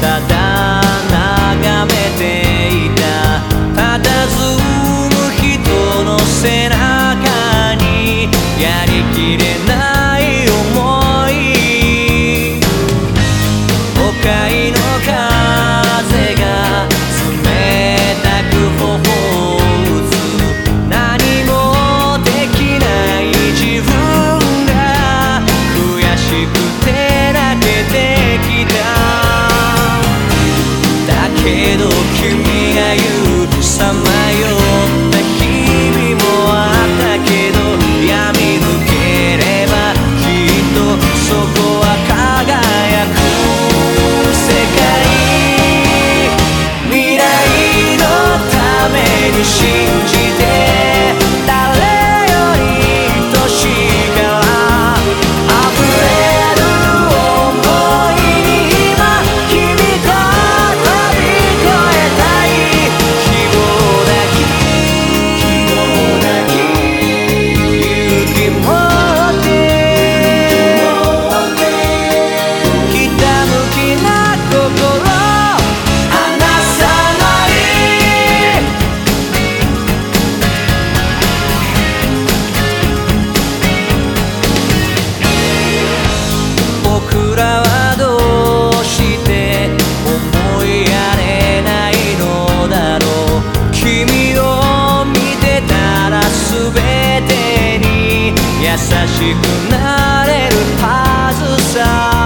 ただ眺めていた。佇む人の背中にやりきれない思い。誤解の風が冷たく頬を打つ。何もできない自分が悔しくてけど君が言う優しくなれるはずさ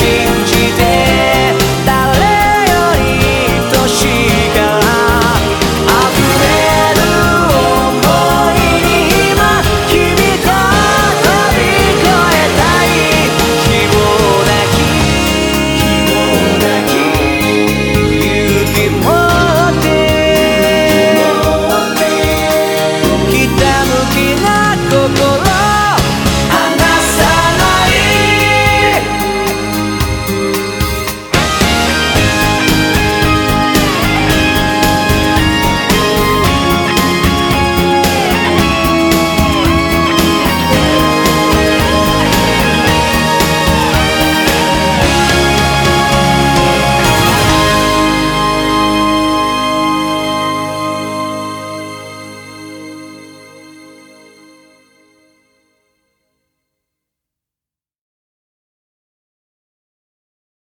she